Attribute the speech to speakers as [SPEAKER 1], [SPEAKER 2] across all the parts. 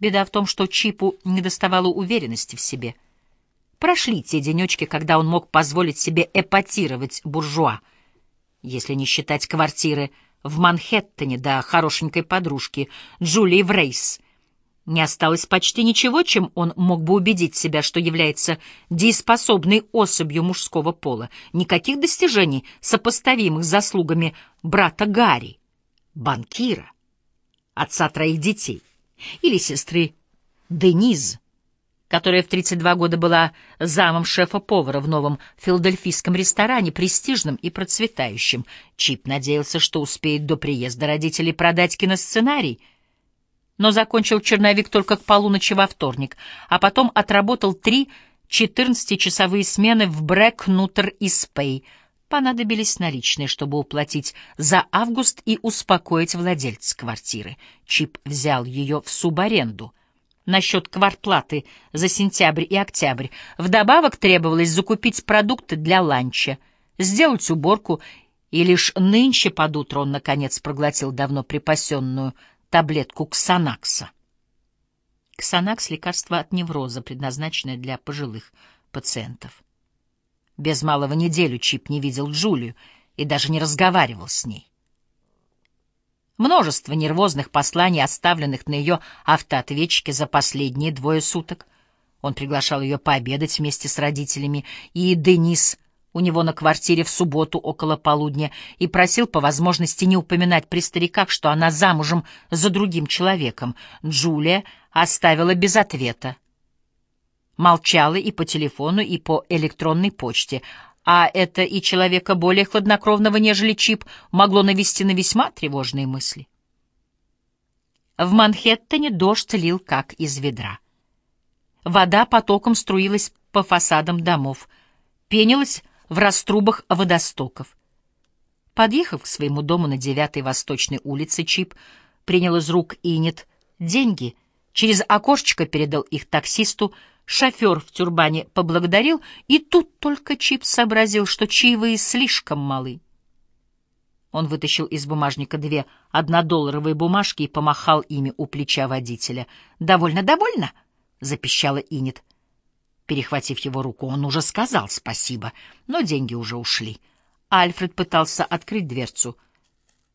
[SPEAKER 1] Беда в том, что Чипу недоставало уверенности в себе. Прошли те денечки, когда он мог позволить себе эпатировать буржуа, если не считать квартиры в Манхэттене да хорошенькой подружки Джулии Врейс. Не осталось почти ничего, чем он мог бы убедить себя, что является дееспособной особью мужского пола. Никаких достижений, сопоставимых с заслугами брата Гарри, банкира, отца троих детей, или сестры Дениз, которая в 32 года была замом шефа-повара в новом филадельфийском ресторане, престижном и процветающем. Чип надеялся, что успеет до приезда родителей продать киносценарий, но закончил черновик только к полуночи во вторник, а потом отработал три 14-часовые смены в Брэк, Нутер и Спей. Понадобились наличные, чтобы уплатить за август и успокоить владельца квартиры. Чип взял ее в субаренду — насчет квартплаты за сентябрь и октябрь. Вдобавок требовалось закупить продукты для ланча, сделать уборку, и лишь нынче под утро он, наконец, проглотил давно припасенную таблетку ксанакса. Ксанакс — лекарство от невроза, предназначенное для пожилых пациентов. Без малого неделю Чип не видел Джулию и даже не разговаривал с ней. Множество нервозных посланий, оставленных на ее автоответчике за последние двое суток. Он приглашал ее пообедать вместе с родителями и Денис у него на квартире в субботу около полудня и просил по возможности не упоминать при стариках, что она замужем за другим человеком. Джулия оставила без ответа. Молчала и по телефону, и по электронной почте, а это и человека более хладнокровного, нежели Чип, могло навести на весьма тревожные мысли. В Манхэттене дождь лил как из ведра. Вода потоком струилась по фасадам домов, пенилась в раструбах водостоков. Подъехав к своему дому на девятой Восточной улице, Чип принял из рук Инет деньги, через окошечко передал их таксисту, Шофер в тюрбане поблагодарил, и тут только Чип сообразил, что чаевые слишком малы. Он вытащил из бумажника две однодолларовые бумажки и помахал ими у плеча водителя. «Довольно, довольно!» — запищала Инет. Перехватив его руку, он уже сказал спасибо, но деньги уже ушли. Альфред пытался открыть дверцу,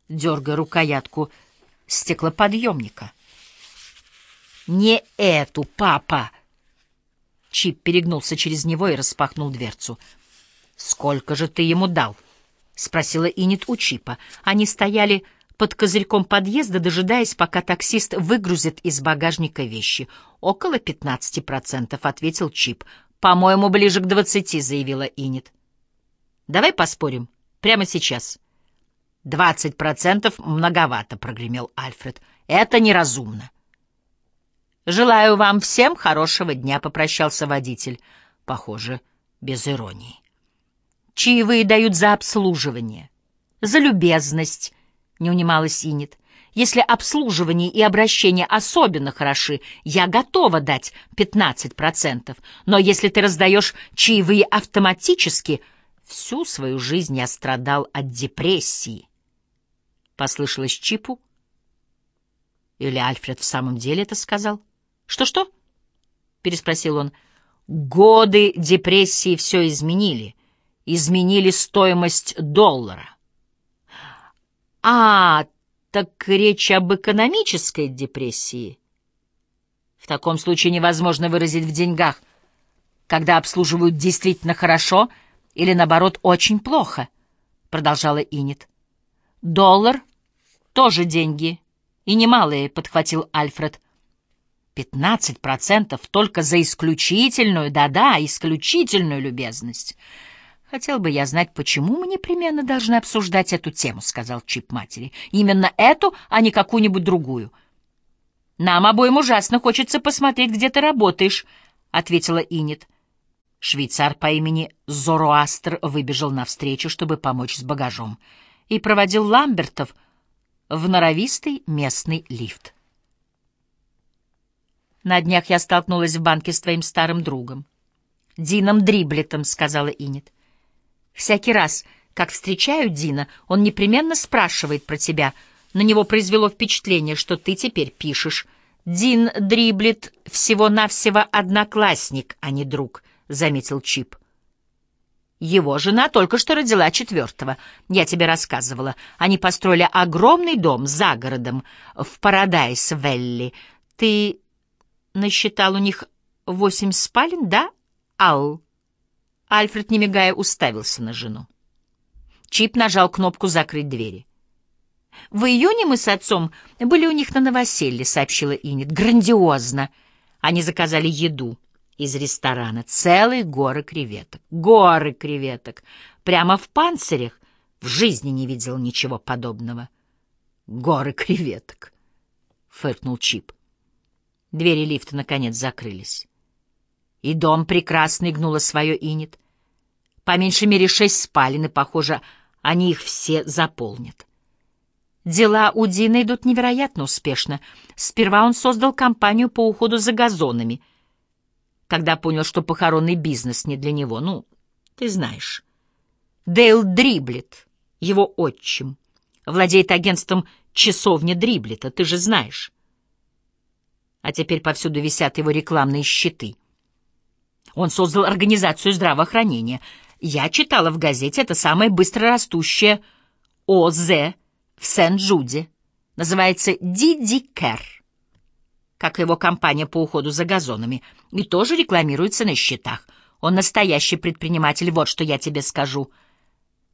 [SPEAKER 1] дергая рукоятку стеклоподъемника. «Не эту, папа!» Чип перегнулся через него и распахнул дверцу. «Сколько же ты ему дал?» — спросила Инит у Чипа. Они стояли под козырьком подъезда, дожидаясь, пока таксист выгрузит из багажника вещи. «Около пятнадцати процентов», — ответил Чип. «По-моему, ближе к двадцати», — заявила Инит. «Давай поспорим. Прямо сейчас». «Двадцать процентов многовато», — прогремел Альфред. «Это неразумно». «Желаю вам всем хорошего дня», — попрощался водитель. Похоже, без иронии. «Чаевые дают за обслуживание, за любезность», — не унималась Инет. «Если обслуживание и обращение особенно хороши, я готова дать 15%, но если ты раздаешь чаевые автоматически, всю свою жизнь я страдал от депрессии». Послышалось Чипу? Или Альфред в самом деле это сказал? — «Что-что?» — переспросил он. «Годы депрессии все изменили. Изменили стоимость доллара». «А, так речь об экономической депрессии?» «В таком случае невозможно выразить в деньгах, когда обслуживают действительно хорошо или, наоборот, очень плохо», — продолжала Инет. «Доллар — тоже деньги, и немалые», — подхватил Альфред. Пятнадцать процентов только за исключительную, да-да, исключительную любезность. Хотел бы я знать, почему мы непременно должны обсуждать эту тему, сказал Чип матери. Именно эту, а не какую-нибудь другую. Нам обоим ужасно хочется посмотреть, где ты работаешь, ответила Инет. Швейцар по имени Зороастр выбежал навстречу, чтобы помочь с багажом, и проводил Ламбертов в норовистый местный лифт. На днях я столкнулась в банке с твоим старым другом. Дином Дриблетом, — сказала Инет. Всякий раз, как встречаю Дина, он непременно спрашивает про тебя. На него произвело впечатление, что ты теперь пишешь Дин Дриблет всего-навсего одноклассник, а не друг, — заметил Чип. Его жена только что родила четвертого. Я тебе рассказывала. Они построили огромный дом за городом, в Парадайс-Велли. Ты насчитал у них восемь спален, да, Ал? Альфред, не мигая, уставился на жену. Чип нажал кнопку «Закрыть двери». «В июне мы с отцом были у них на новоселье», — сообщила Инет. «Грандиозно!» Они заказали еду из ресторана. Целые горы креветок. Горы креветок. Прямо в панцирях. В жизни не видел ничего подобного. «Горы креветок», — фыркнул Чип. Двери лифта, наконец, закрылись. И дом прекрасный гнула свое Инет. По меньшей мере шесть спален, и, похоже, они их все заполнят. Дела у Дина идут невероятно успешно. Сперва он создал компанию по уходу за газонами, когда понял, что похоронный бизнес не для него. Ну, ты знаешь. Дейл Дриблет, его отчим, владеет агентством часовни Дриблета, ты же знаешь. А теперь повсюду висят его рекламные щиты — он создал организацию здравоохранения. Я читала в газете, это самое быстрорастущее ОЗ в Сент-Джуде. Называется Диди Кэр, как его компания по уходу за газонами, и тоже рекламируется на счетах. Он настоящий предприниматель, вот что я тебе скажу.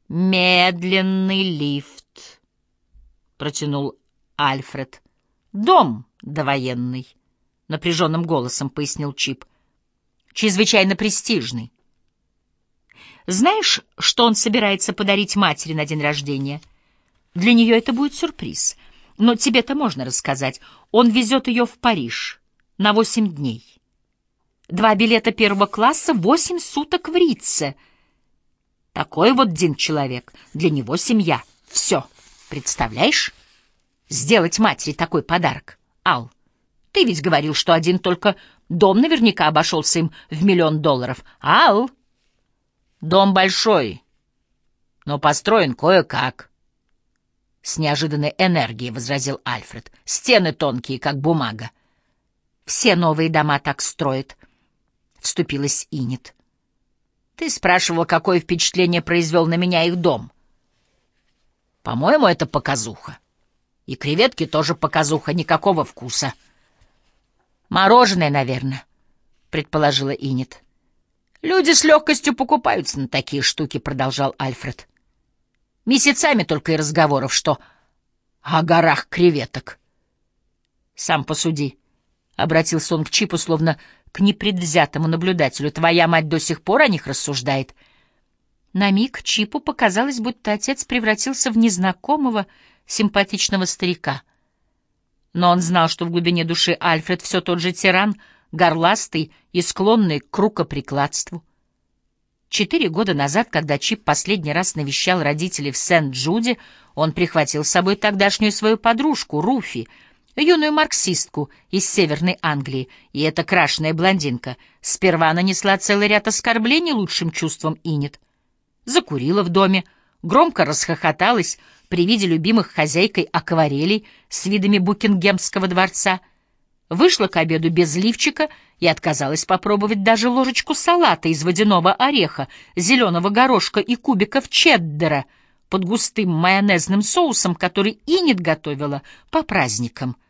[SPEAKER 1] «Медленный лифт», — протянул Альфред. «Дом довоенный», — напряженным голосом пояснил Чип чрезвычайно престижный. Знаешь, что он собирается подарить матери на день рождения? Для нее это будет сюрприз. Но тебе-то можно рассказать. Он везет ее в Париж на восемь дней. Два билета первого класса, восемь суток в Ритце. Такой вот один человек. Для него семья. Все. Представляешь? Сделать матери такой подарок. Ал, ты ведь говорил, что один только Дом наверняка обошелся им в миллион долларов. Ал? Дом большой, но построен кое-как. С неожиданной энергией возразил Альфред. Стены тонкие, как бумага. Все новые дома так строят. Вступилась Инет. Ты спрашивал, какое впечатление произвел на меня их дом. По-моему, это показуха. И креветки тоже показуха, никакого вкуса. — Мороженое, наверное, предположила Инет. Люди с легкостью покупаются на такие штуки, продолжал Альфред. Месяцами только и разговоров, что о горах креветок. Сам посуди, обратился он к Чипу, словно к непредвзятому наблюдателю. Твоя мать до сих пор о них рассуждает. На миг Чипу показалось, будто отец превратился в незнакомого, симпатичного старика — но он знал, что в глубине души Альфред все тот же тиран, горластый и склонный к рукоприкладству. Четыре года назад, когда Чип последний раз навещал родителей в Сент-Джуде, он прихватил с собой тогдашнюю свою подружку, Руфи, юную марксистку из Северной Англии, и эта крашеная блондинка сперва нанесла целый ряд оскорблений лучшим чувством Инет. Закурила в доме, громко расхохоталась, при виде любимых хозяйкой акварелей с видами Букингемского дворца, вышла к обеду без лифчика и отказалась попробовать даже ложечку салата из водяного ореха, зеленого горошка и кубиков чеддера под густым майонезным соусом, который Инет готовила по праздникам —